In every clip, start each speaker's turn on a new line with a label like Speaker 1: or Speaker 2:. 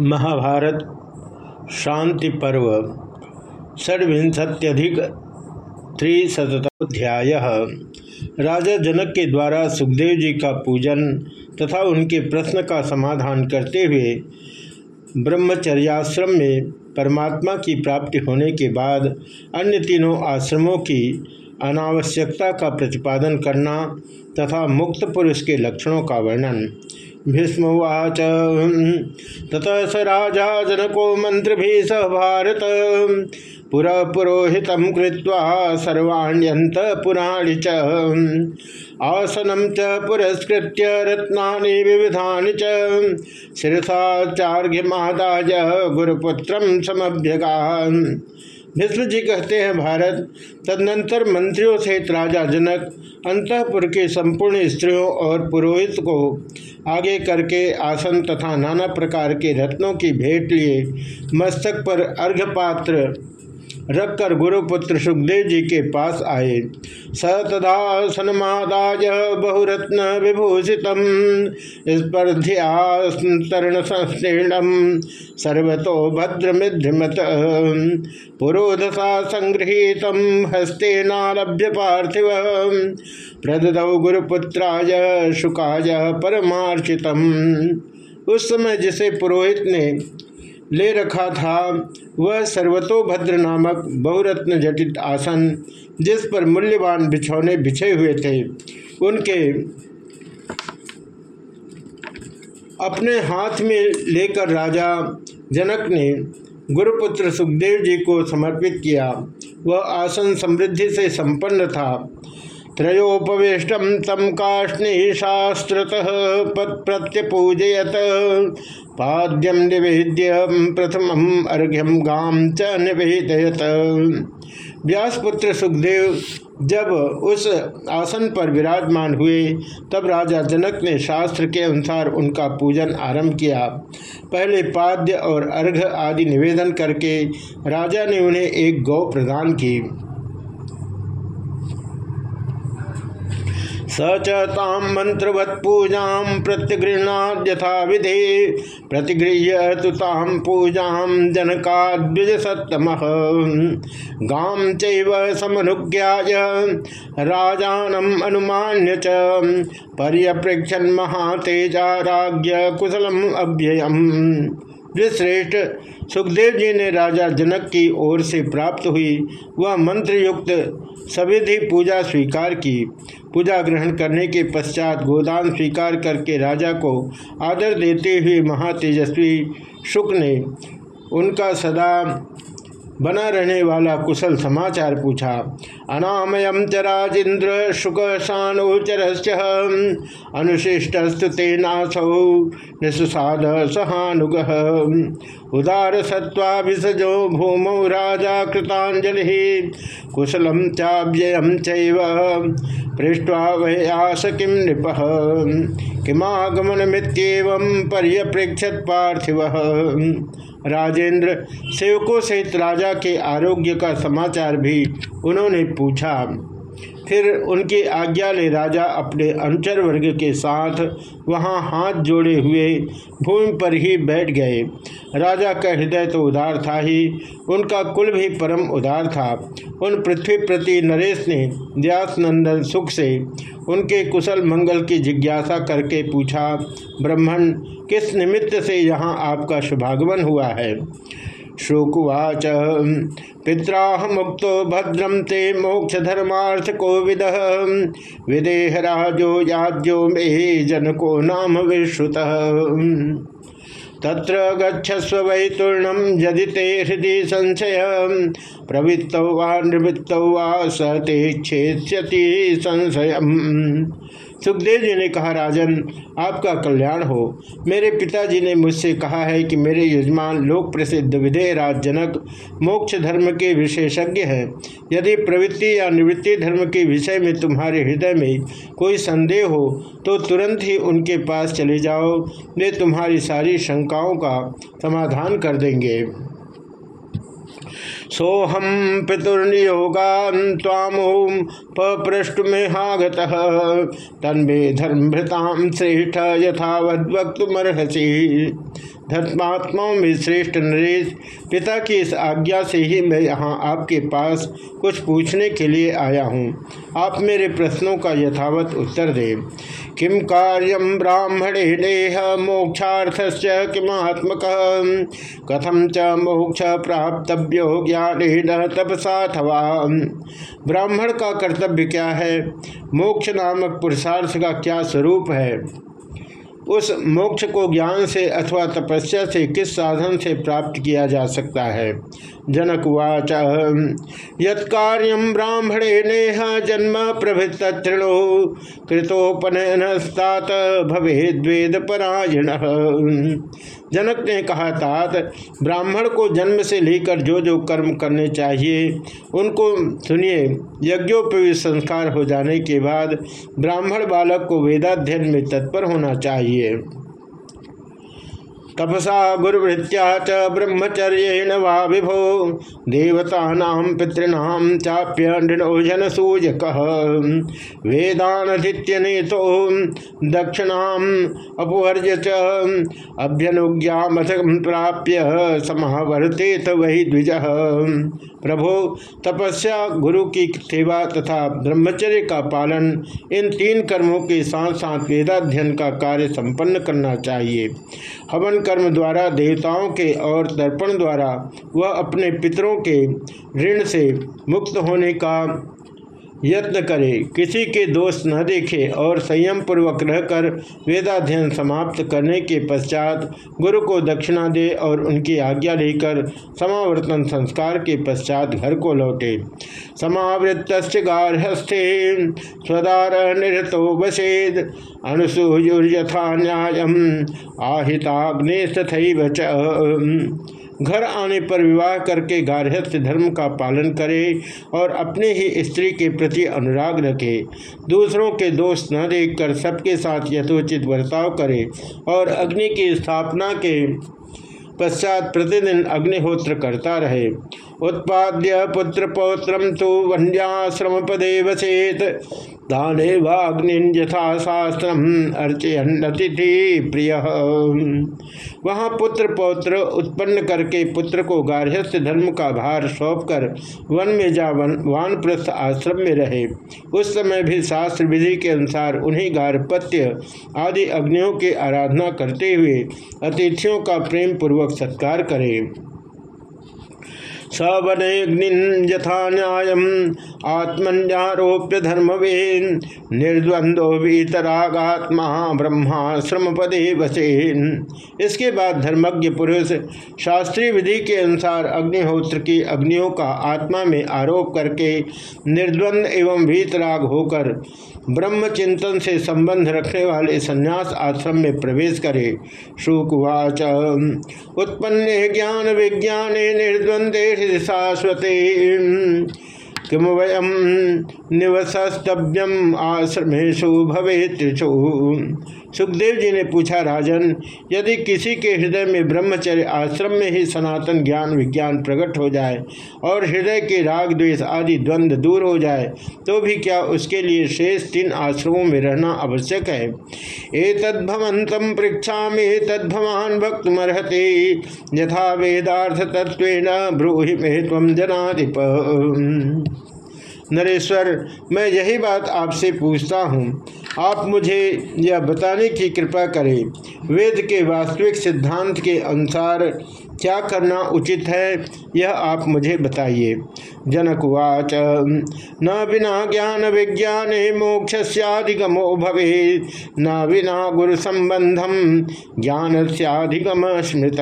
Speaker 1: महाभारत, शांति पर्व, षड्विंशत्यधिक त्रिशतोध्याय। राजा जनक के द्वारा सुखदेव जी का पूजन तथा उनके प्रश्न का समाधान करते हुए ब्रह्मचर्याश्रम में परमात्मा की प्राप्ति होने के बाद अन्य तीनों आश्रमों की अनावश्यकता का प्रतिपादन करना तथा मुक्त पुरुष के लक्षणों का वर्णन। भीष्मवाच। ततः स राजा जनको मंत्र भी सह भारत। पुर पुरोहित कृत्वा सर्वाण्यंत पुराणी च। आसनम च पुरस्कृत्य रत्नानि विविधानि च। शिरसाचार्घ्यमादाय गुरुपुत्र समभ्यगा भीष्म जी कहते हैं, भारत तदनंतर मंत्रियों सहित राजा जनक, अंतपुर के संपूर्ण स्त्रियों और पुरोहित को आगे करके आसन तथा नाना प्रकार के रत्नों की भेंट लिए, मस्तक पर अर्घपात्र रखकर गुरुपुत्र सुखदेव जी के पास आए। स तदा सनमादाय बहुरत्न विभूषित स्पर्ध्यास्तरण संस्तीर्णम सर्वतो भद्रमिध्रिमत पुरोधसा संगृहीत हस्तेनारभ्य पार्थिव। प्रददौ गुरुपुत्राय शुकाय परमार्चित उस समय जिसे पुरोहित ने ले रखा था। वह सर्वतोभद्र नामक बहुरत्न जटित आसन, जिस पर मूल्यवान बिछौने बिछे हुए थे, उनके अपने हाथ में लेकर राजा जनक ने गुरुपुत्र सुखदेव जी को समर्पित किया। वह आसन समृद्धि से संपन्न था। त्रयोपवेष्टम तम काष्णी शास्त्रत प्रत्यपूजयत। पाद्यम निवेद्य प्रथम अर्घ्यम गाम च निवेदयत। व्यासपुत्र सुखदेव जब उस आसन पर विराजमान हुए, तब राजा जनक ने शास्त्र के अनुसार उनका पूजन आरंभ किया। पहले पाद्य और अर्घ आदि निवेदन करके राजा ने उन्हें एक गौ प्रदान की। स चाम मंत्रवत पूजा प्रत्यगृहणाद्यथा विधि प्रतिगृह्य तो ताम पूजा जनकाद्विज सत्तम गाम चमनुज्ञाय राजानम अनुमान्य च पर्यप्रेक्षन महातेजा राज्य कुशलम अव्ययम। श्रेष्ठ सुखदेव जी ने राजा जनक की ओर से प्राप्त हुई। वह मंत्र युक्त सविधि पूजा स्वीकार की। पूजा ग्रहण करने के पश्चात गोदान स्वीकार करके राजा को आदर देते हुए महातेजस्वी शुक ने उनका सदा बना रहने वाला कुशल समाचार पूछा अनामयम च राजेन्द्र शुक सानुचर अनुशिष्टस्तु तेनासौ निषाद सहानुग। उदार सत्वाभिसजो भूमौ राजा कृतांजलि कुशलम चाव्ययम चैव पृष्ठा वयास किम नृप? किमागमन पर्यप्रेक्षत पार्थिव। राजेंद्र सेवकों सहित राजा के आरोग्य का समाचार भी उन्होंने पूछा। फिर उनकी आज्ञा ले राजा अपने अनुचर वर्ग के साथ वहाँ हाथ जोड़े हुए भूमि पर ही बैठ गए। राजा का हृदय तो उदार था ही, उनका कुल भी परम उदार था। उन पृथ्वी प्रति नरेश ने व्यास नंदन सुख से उनके कुशल मंगल की जिज्ञासा करके पूछा ब्राह्मण किस निमित्त से यहाँ आपका शुभागमन हुआ है? शुकुवाच। पित्राह मुक्त भद्रम ते मोक्ष धर्मार्थ को विद विदेह राजो याज्यो मे जनको नाम विश्रुत तत्र गच्छस्व वै यदि ते हृदय संशय। प्रवृत्त वा निवृत्त वा स ते क्षेष्यति संशय सुखदेव जी ने कहा, राजन, आपका कल्याण हो। मेरे पिताजी ने मुझसे कहा है कि मेरे यजमान लोक प्रसिद्ध विधेय राज जनक मोक्ष धर्म के विशेषज्ञ हैं। यदि प्रवृत्ति या निवृत्ति धर्म के विषय में तुम्हारे हृदय में कोई संदेह हो तो तुरंत ही उनके पास चले जाओ। वे तुम्हारी सारी शंकाओं का समाधान कर देंगे। सोहम पितुर्नियोगा तामोम पपृष्ठ में हागत तन्मे धर्मभृताम श्रेष्ठ यथावद्वक्त वक्तुमर्हसी धर्मात्माओं में श्रेष्ठ नरेश, पिता की इस आज्ञा से ही मैं यहाँ आपके पास कुछ पूछने के लिए आया हूँ। आप मेरे प्रश्नों का यथावत उत्तर दें। किम कार्यम ब्राह्मणे देह मोक्षार्थ किमात्मक? कथम च मोक्ष प्राप्तव्यो ज्ञान तपसा अथवा ब्राह्मण का कर्तव्य क्या है? मोक्ष नामक पुरुषार्थ का क्या स्वरूप है? उस मोक्ष को ज्ञान से अथवा तपस्या से किस साधन से प्राप्त किया जा सकता है? जनक वाच यम ब्राह्मणे नेह जन्म प्रभृत तृणो, कृतोपनयनस्तात भवे द्वेद परायण जनक ने कहा था ब्राह्मण को जन्म से लेकर जो जो कर्म करने चाहिए, उनको सुनिए। यज्ञोपवी संस्कार हो जाने के बाद ब्राह्मण बालक को वेदाध्ययन में तत्पर होना चाहिए। तपसा गुरुवृत्या च ब्रह्मचर्येण वा विभो। देवता पितॄणाम चाप्य नृणोजन तो दक्षिणाम अपवर्य च अभ्यनुज्ञामथ प्राप्य समावर्तित वही द्विज। प्रभो, तपस्या गुरु की सेवा तथा ब्रह्मचर्य का पालन, इन तीन कर्मों के साथ साथ वेदाध्ययन का कार्य संपन्न करना चाहिए। हवन कर्म द्वारा, देवताओं के और तर्पण द्वारा, वह अपने पितरों के ऋण से मुक्त होने का यत्न करे। किसी के दोष न देखे और संयम पूर्वक रहकर वेदाध्ययन समाप्त करने के पश्चात गुरु को दक्षिणा दे और उनकी आज्ञा लेकर समावर्तन संस्कार के पश्चात घर को लौटे। समावृत गार्हस्थे स्वदार निरतो वसेद अनुसूयुर्यथा न्याय आहिताग्ने तथा घर आने पर विवाह करके गार्हस्थ धर्म का पालन करे और अपने ही स्त्री के प्रति अनुराग रखे। दूसरों के दोष न देखकर सबके साथ यथोचित बर्ताव करे और अग्नि की स्थापना के पश्चात प्रतिदिन अग्निहोत्र करता रहे। उत्पाद्य पुत्र पौत्र तो वन्याश्रम पदे वसेत दाने वाग्निथा शास्त्रम अर्चयतिथि प्रिय। वहाँ पुत्र पौत्र उत्पन्न करके पुत्र को गार्हस्थ धर्म का भार सौंप कर वन में जा वन, वानप्रस्थ आश्रम में रहे। उस समय भी शास्त्र विधि के अनुसार उन्हीं गार्हपत्य आदि अग्नियों की आराधना करते हुए अतिथियों का प्रेम पूर्वक सत्कार करे। सवनग्निथा न्याय आत्मन्यारोप्य धर्मवेन निर्द्वंदो वीतरागात्मा ब्रह्माश्रम पदे वसेन। इसके बाद धर्मज्ञ पुरुष शास्त्रीय विधि के अनुसार अग्निहोत्र की अग्नियों का आत्मा में आरोप करके निर्द्वंद एवं वीतराग होकर ब्रह्म चिंतन से संबंध रखने वाले संन्यास आश्रम में प्रवेश करे। शुकवाच उत्पन्न ज्ञान विज्ञान निर्द्वंदे शाश्वते किम वयम निवसस्तव्यम आश्रमेशु भवे सुखदेव जी ने पूछा, राजन, यदि किसी के हृदय में ब्रह्मचर्य आश्रम में ही सनातन ज्ञान विज्ञान प्रकट हो जाए और हृदय के राग, द्वेष आदि द्वंद्व दूर हो जाए तो भी क्या उसके लिए शेष तीन आश्रमों में रहना आवश्यक है? ए तद्भवंतम पृक्षा में तद्भवान भक्त मरहते यथा वेदार्थ तत्व ब्रूहि में तम जनाधिप। नरेश्वर, मैं यही बात आपसे पूछता हूँ। आप मुझे यह बताने की कृपा करें, वेद के वास्तविक सिद्धांत के अनुसार क्या करना उचित है, यह आप मुझे बताइए। जनकवाच न बिना ज्ञान विज्ञान मोक्षस्याधिगमो भवे न बिना गुरु संबंधम ज्ञान स्याधिगम स्मृत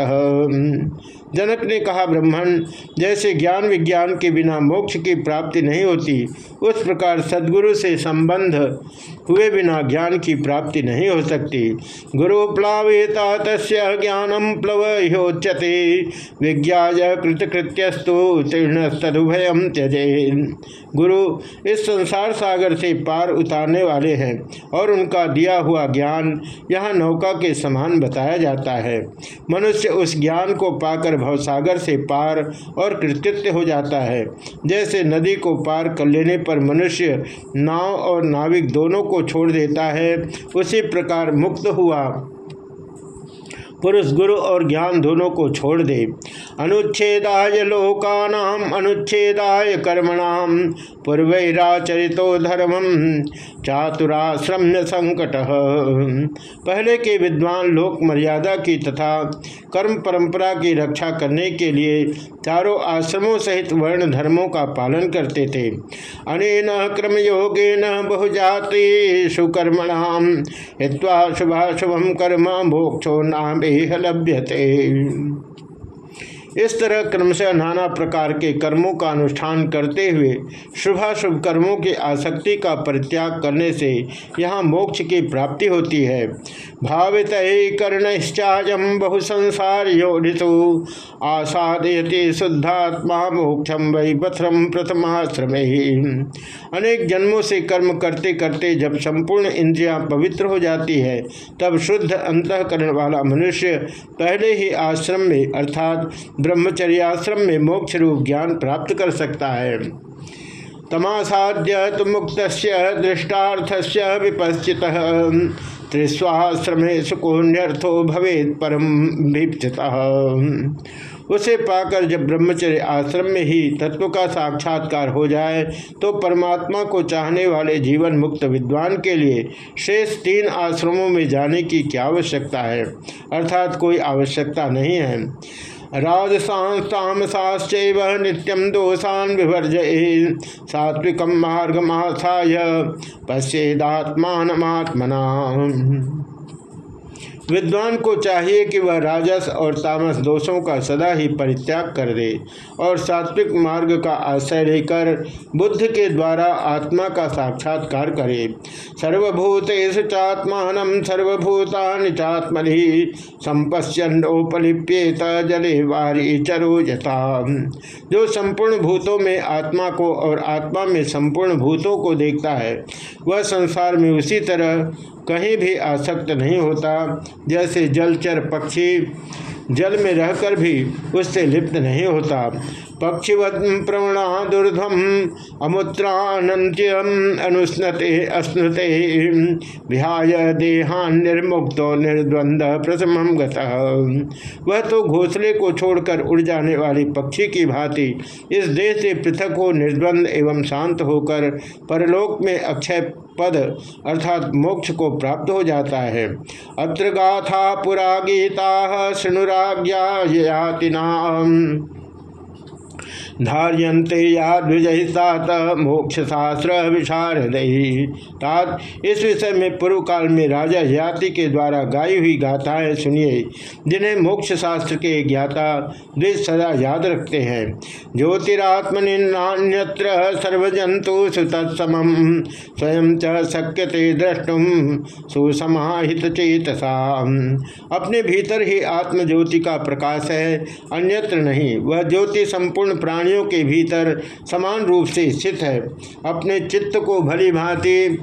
Speaker 1: जनक ने कहा, ब्रह्मण, जैसे ज्ञान विज्ञान के बिना मोक्ष की प्राप्ति नहीं होती, उस प्रकार सदगुरु से संबंध हुए बिना ज्ञान की प्राप्ति नहीं हो सकती। गुरु प्लावेता तस्य ज्ञानम प्लवोच्यते विज्ञा कृतकृत्यस्तु तीर्ण तीर्णस्तुभयम त्यजे। गुरु इस संसार सागर से पार उतारने वाले हैं और उनका दिया हुआ ज्ञान यहाँ नौका के समान बताया जाता है। मनुष्य उस ज्ञान को पाकर भवसागर से पार और कृतित्व हो जाता है। जैसे नदी को पार कर लेने पर मनुष्य नाव और नाविक दोनों को छोड़ देता है, उसी प्रकार मुक्त हुआ। पुरुष गुरु और ज्ञान दोनों को छोड़ दे। अनुच्छेदाय लोकानाम, अनुच्छेदाय कर्मणाम, पूर्वराचरितो धर्म, चातुराश्रम्य संकट। पहले के विद्वान लोक मर्यादा की तथा कर्म परंपरा की रक्षा करने के लिए चारों आश्रमों सहित वर्ण धर्मों का पालन करते थे। अनेन क्रम योगे न बहुजाति सुकर्मणाम हित्वा शुभाशुभम कर्म मोक्षो नाम। लभ्यते इस तरह क्रमशः नाना प्रकार के कर्मों का अनुष्ठान करते हुए, शुभाशुभ कर्मों की आसक्ति का परित्याग करने से यहाँ मोक्ष की प्राप्ति होती है। भावित कर्णश्चाजम बहु संसार योनिषु आसादयति शुद्धात्मा मोक्षम वही पथरम प्रथमाश्रम ही अनेक जन्मों से कर्म करते करते जब संपूर्ण इंद्रियाँ पवित्र हो जाती है, तब शुद्ध अंतकरण वाला मनुष्य पहले ही आश्रम में, अर्थात ब्रह्मचर्याश्रम में मोक्ष रूप ज्ञान प्राप्त कर सकता है। तमासाद्य तो मुक्त दृष्टार्थ से विपश्चित। त्रिस्वाश्रमे सुकोन्यर्थो भवेद परम उसे पाकर जब ब्रह्मचर्य आश्रम में ही तत्व का साक्षात्कार हो जाए तो परमात्मा को चाहने वाले जीवन मुक्त विद्वान के लिए शेष तीन आश्रमों में जाने की क्या आवश्यकता है? अर्थात कोई आवश्यकता नहीं है। राजसांस्तामसाश्च नित्यम दोषान विभर्ज सात्विक मार्ग आसा पश्चेदात्मात्मना विद्वान को चाहिए कि वह राजस और तामस दोषों का सदा ही परित्याग कर दे और सात्विक मार्ग का आश्रय लेकर बुद्ध के द्वारा आत्मा का साक्षात्कार करे। सर्वभूतेश चात्मान सर्वभूतानि चात्मनि संपश्चंडोपलिप्येत जले वारी चरो यथा। जो संपूर्ण भूतों में आत्मा को और आत्मा में संपूर्ण भूतों को देखता है, वह संसार में उसी तरह कहीं भी आसक्त नहीं होता। जैसे जलचर पक्षी जल में रहकर भी उससे लिप्त नहीं होता। पक्षिवत प्रवणा दुर्धम अमुत्रान्त्यम अनुस्नते, अस्नुते, विहाय देहान निर्मुक्तो निर्द्वंद प्रसम वह तो घोसले को छोड़कर उड़ जाने वाली पक्षी की भांति इस देह से पृथक हो निर्द्वंद एवं शांत होकर परलोक में अक्षय पद अर्थात मोक्ष को प्राप्त हो जाता है। अत्र गाथा पुरा गीता शृणुराज्ञा धार्यंते या द्विजहितात मोक्ष शास्त्र विशारद इस विषय में पूर्व काल में राजा जाति के द्वारा गाई हुई गाथाएँ सुनिए, जिन्हें मोक्ष शास्त्र के ज्ञाता द्विज सदा याद रखते हैं। ज्योतिरात्मनिन्यत्र सर्वजंतु सुतत्सम, स्वयं च शक्यते द्रष्टुम सुसमाहित चेतसा अपने भीतर ही आत्मज्योति का प्रकाश है, अन्यत्र नहीं, वह ज्योति संपूर्ण प्राणी प्राणियों के भीतर समान रूप से स्थित है। अपने चित्त को भली भांति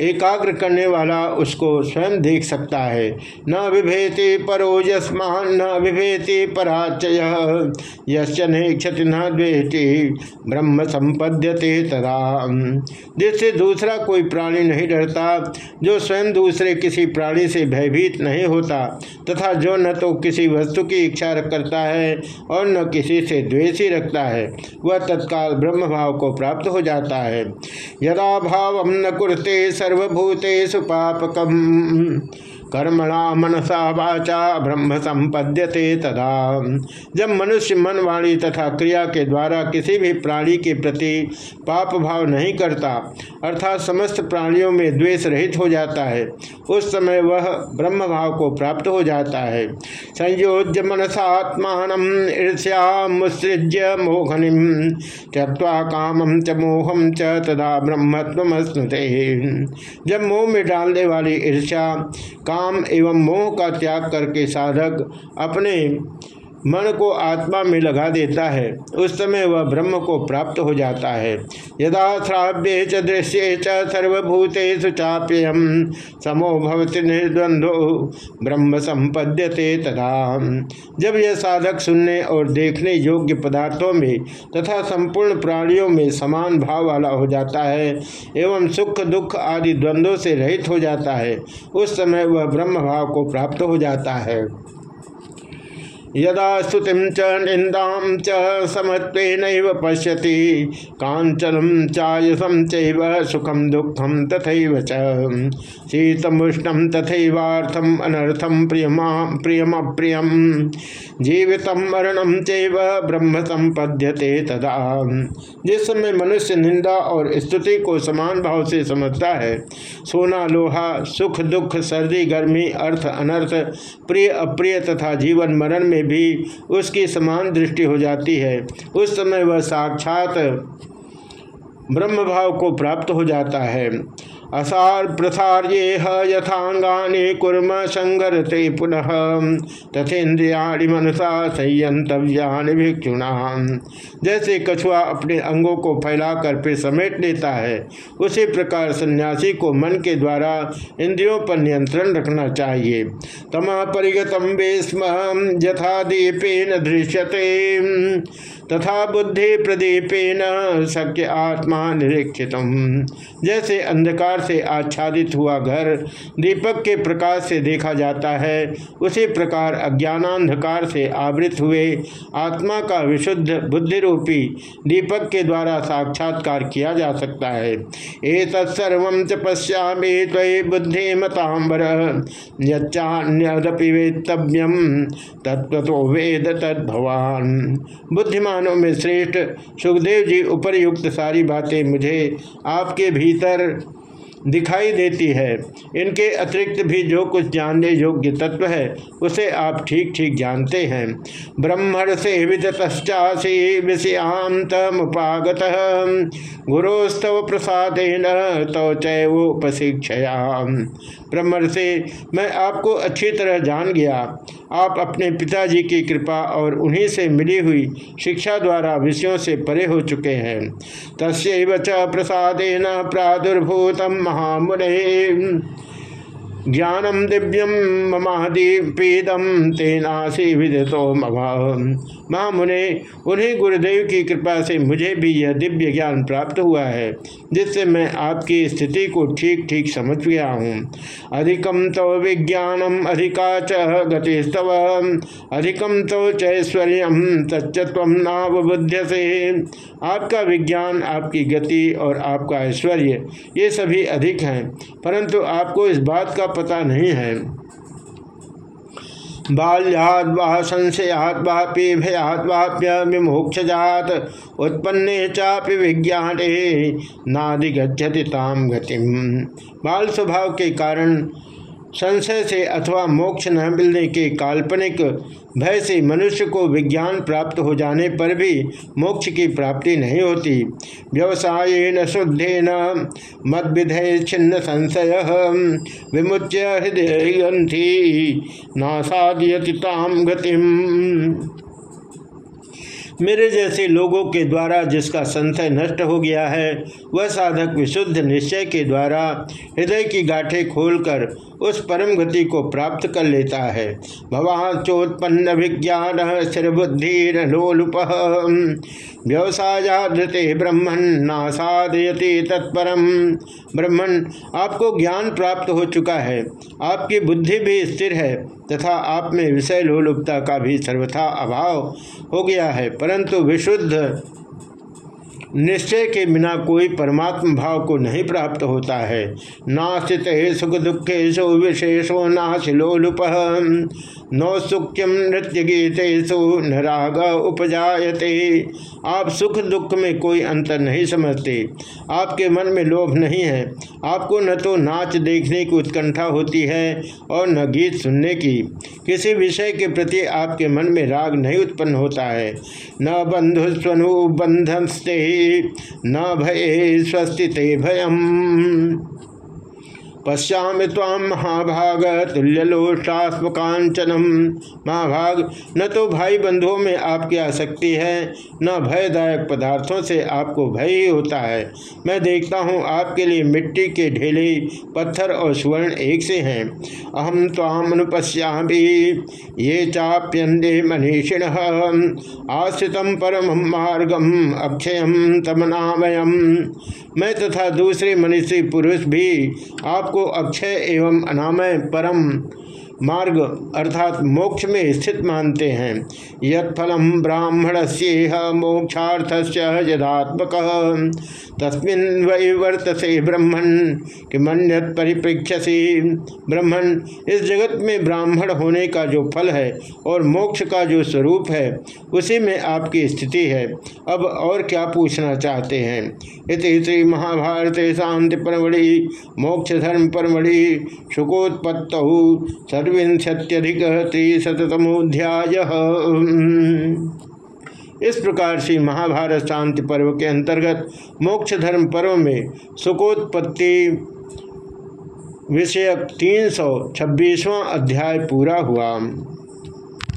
Speaker 1: एकाग्र करने वाला उसको स्वयं देख सकता है। न विभेति परो यस्मान, न विभेति पराचय यक्षति न द्वेति, ब्रह्म संपद्यते तदा। जिससे दूसरा कोई प्राणी नहीं डरता, जो स्वयं दूसरे किसी प्राणी से भयभीत नहीं होता, तथा जो न तो किसी वस्तु की इच्छा करता है और न किसी से द्वेषी रखता है, वह तत्काल ब्रह्म भाव को प्राप्त हो जाता है। यदा भाव न कुरते सर्वभूतेषु पापकम। कर्मणा मनसा वाचा ब्रह्म संपद्यते तदा। जब मनुष्य मन वाणी तथा क्रिया के द्वारा किसी भी प्राणी के प्रति पाप भाव नहीं करता, अर्थात समस्त प्राणियों में द्वेष रहित हो जाता है, उस समय वह ब्रह्म भाव को प्राप्त हो जाता है। संयोज्य मनसात्मान ईर्ष्या मुसृज्य मोहनि त्यक्वा कामम च मोहम च तदा ब्रह्मत्व जब मोह में डालने वाली ईर्ष्या, काम काम एवं मोह का त्याग करके साधक अपने मन को आत्मा में लगा देता है, उस समय वह ब्रह्म को प्राप्त हो जाता है। यदा श्राव्य च दृश्य च सर्वभूतेषु चाप्ययम समो भवति निर्द्वंदो ब्रह्म संपद्यते तथा जब यह साधक सुनने और देखने योग्य पदार्थों में तथा संपूर्ण प्राणियों में समान भाव वाला हो जाता है एवं सुख, दुख आदि द्वंद्वों से रहित हो जाता है, उस समय वह ब्रह्म भाव को प्राप्त हो जाता है। यदा स्तुति च निंदा च समत्व पश्यति कांचनम चायसम चैव सुखम दुखम तथैव च। शीतमुष्णम तथैवार्थम अनर्थम प्रियमा प्रियम प्रियम जीवित मरणम ब्रह्म संपद्यते तदा। जिस समय मनुष्य निंदा और स्तुति को समान भाव से समझता है, सोना, लोहा, सुख दुख, सर्दी, गर्मी, अर्थ, अनर्थ प्रिय अप्रिय तथा जीवन मरण में भी उसकी समान दृष्टि हो जाती है। उस समय वह साक्षात ब्रह्म भाव को प्राप्त हो जाता है। असार प्रसार्ये यथांगाने कुर्म संगरते पुनः। तथेन्द्रियाणि मनसा संयंतव्यानि भिक्षुणा जैसे कछुआ अपने अंगों को फैलाकर फिर समेट लेता है, उसी प्रकार सन्यासी को मन के द्वारा इंद्रियों पर नियंत्रण रखना चाहिए। तमा परिगतम वेस्म यथा दीपेन दृश्यते। तथा बुद्धि प्रदीपेन शक्य आत्मा निरीक्षित जैसे अंधकार से आच्छादित हुआ घर दीपक के प्रकाश से देखा जाता है। उसी प्रकार अज्ञानांधकार से आवृत हुए आत्मा का विशुद्ध बुद्धि रूपी दीपक के द्वारा साक्षात्कार किया जा सकता है। ए तत्सर्व च पश्यामी तय बुद्धि मतांबर यच्चान्यदपि वेतव्यम तत्व तो वेद तद्भवान। बुद्धिमानों में श्रेष्ठ सुखदेव जी उपरयुक्त सारी बातें मुझे आपके भीतर दिखाई देती है। इनके अतिरिक्त भी जो कुछ जानने योग्य तत्व है, उसे आप ठीक ठीक जानते हैं। ब्रह्मण से विषयांत मुगत गुरोस्तव प्रसाद तो चयोपशिक्षया ब्रह्मण से मैं आपको अच्छी तरह जान गया। आप अपने पिताजी की कृपा और उन्हीं से मिली हुई शिक्षा द्वारा विषयों से परे हो चुके हैं। तस्व च प्रसाद न प्रादुर्भूतम महामुने। ज्ञानम दिव्यम ममादीपीदम तेनासी विदितो महामुने उन्हीं गुरुदेव की कृपा से मुझे भी यह दिव्य ज्ञान प्राप्त हुआ है, जिससे मैं आपकी स्थिति को ठीक ठीक समझ गया हूँ। अधिकम तो विज्ञानम, अधिका च गतिस्तव अधिकम तो चैश्वर्य तत्व नावबुद्ध से आपका विज्ञान, आपकी गति और आपका ऐश्वर्य, ये सभी अधिक हैं, परंतु आपको इस बात का पता नहीं है। बाल्याद संशयात्वा विमोक्ष जात उत्पन्ने चापि विज्ञाने नादिगछति ताम गतिम। बाल स्वभाव के कारण संशय से अथवा मोक्ष न मिलने के काल्पनिक भय से मनुष्य को विज्ञान प्राप्त हो जाने पर भी मोक्ष की प्राप्ति नहीं होती। व्यवसाय न शुद्धे न मद विधय छिन्न संशय विमुच्य हृदय नासादयति ताम गतिम। मेरे जैसे लोगों के द्वारा जिसका संशय नष्ट हो गया है, वह साधक विशुद्ध निश्चय के द्वारा हृदय की गाठें खोलकर उस परम गति को प्राप्त कर लेता है। भवान चोत्पन्न विज्ञान स्थिर बुद्धि लोलुप व्यवसायाधते ब्रह्मण नासादयति तत्परम। ब्रह्मण आपको ज्ञान प्राप्त हो चुका है। आपकी बुद्धि भी स्थिर है, तथा आप में विषय लोलुपता का भी सर्वथा अभाव हो गया है। परंतु विशुद्ध निश्चय के बिना कोई परमात्म भाव को नहीं प्राप्त होता है। नास्तित सुख दुखेशु विशेषो नाशिलोलुप नौसुख्यम नृत्य गीतेशु न राग उपजायते। आप सुख दुख में कोई अंतर नहीं समझते। आपके मन में लोभ नहीं है। आपको न तो नाच देखने की उत्कंठा होती है और न गीत सुनने की। किसी विषय के प्रति आपके मन में राग नहीं उत्पन्न होता है। न बंधु स्वनु बंधस्ते न भय स्वस्ति ते भयम। पश्यामि ताम महाभाग तुल्यलोष्टास्मकांचनम महाभाग, न तो भाई बंधुओं में आपकी आसक्ति है, न भयदायक पदार्थों से आपको भय ही होता है। मैं देखता हूँ आपके लिए मिट्टी के ढेले, पत्थर और स्वर्ण एक से हैं। अहम ताम अनुपश्यामी ये चाप्यंदे मनीषिण। आश्रित परम मार्गम अक्षयम तमनामयम। मैं तथा दूसरे मनीषी पुरुष भी आप आपको अक्षय एवं अनामय परम मार्ग अर्थात मोक्ष में स्थित मानते हैं। यत्फलम ब्राह्मण से मोक्षार्थ यदात्मक। तस्मिन वही वर्तसे ब्रह्मण कि मन्यत परिप्रेक्षसी ब्रह्मण इस जगत में ब्राह्मण होने का जो फल है और मोक्ष का जो स्वरूप है, उसी में आपकी स्थिति है। अब और क्या पूछना चाहते हैं? इति श्री महाभारत शांति परमढ़ि मोक्ष धर्म परमढ़ि शुकोत्पत्त त्रिशतमोध्याय इस प्रकार से महाभारत शांति पर्व के अंतर्गत मोक्ष धर्म पर्व में सुखोत्पत्ति विषयक तीन सौ अध्याय पूरा हुआ।